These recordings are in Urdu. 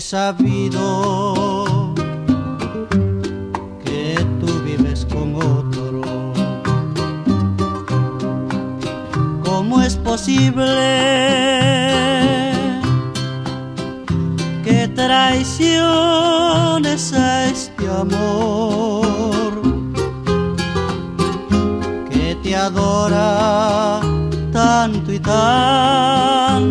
سبش کو تر سادہ تن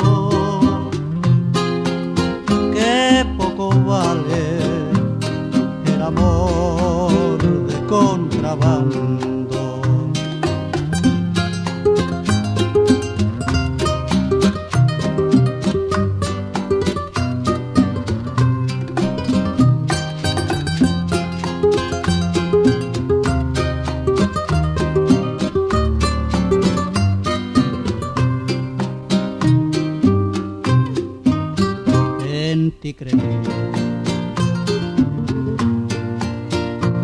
contrabando. En ti creo.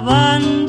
banda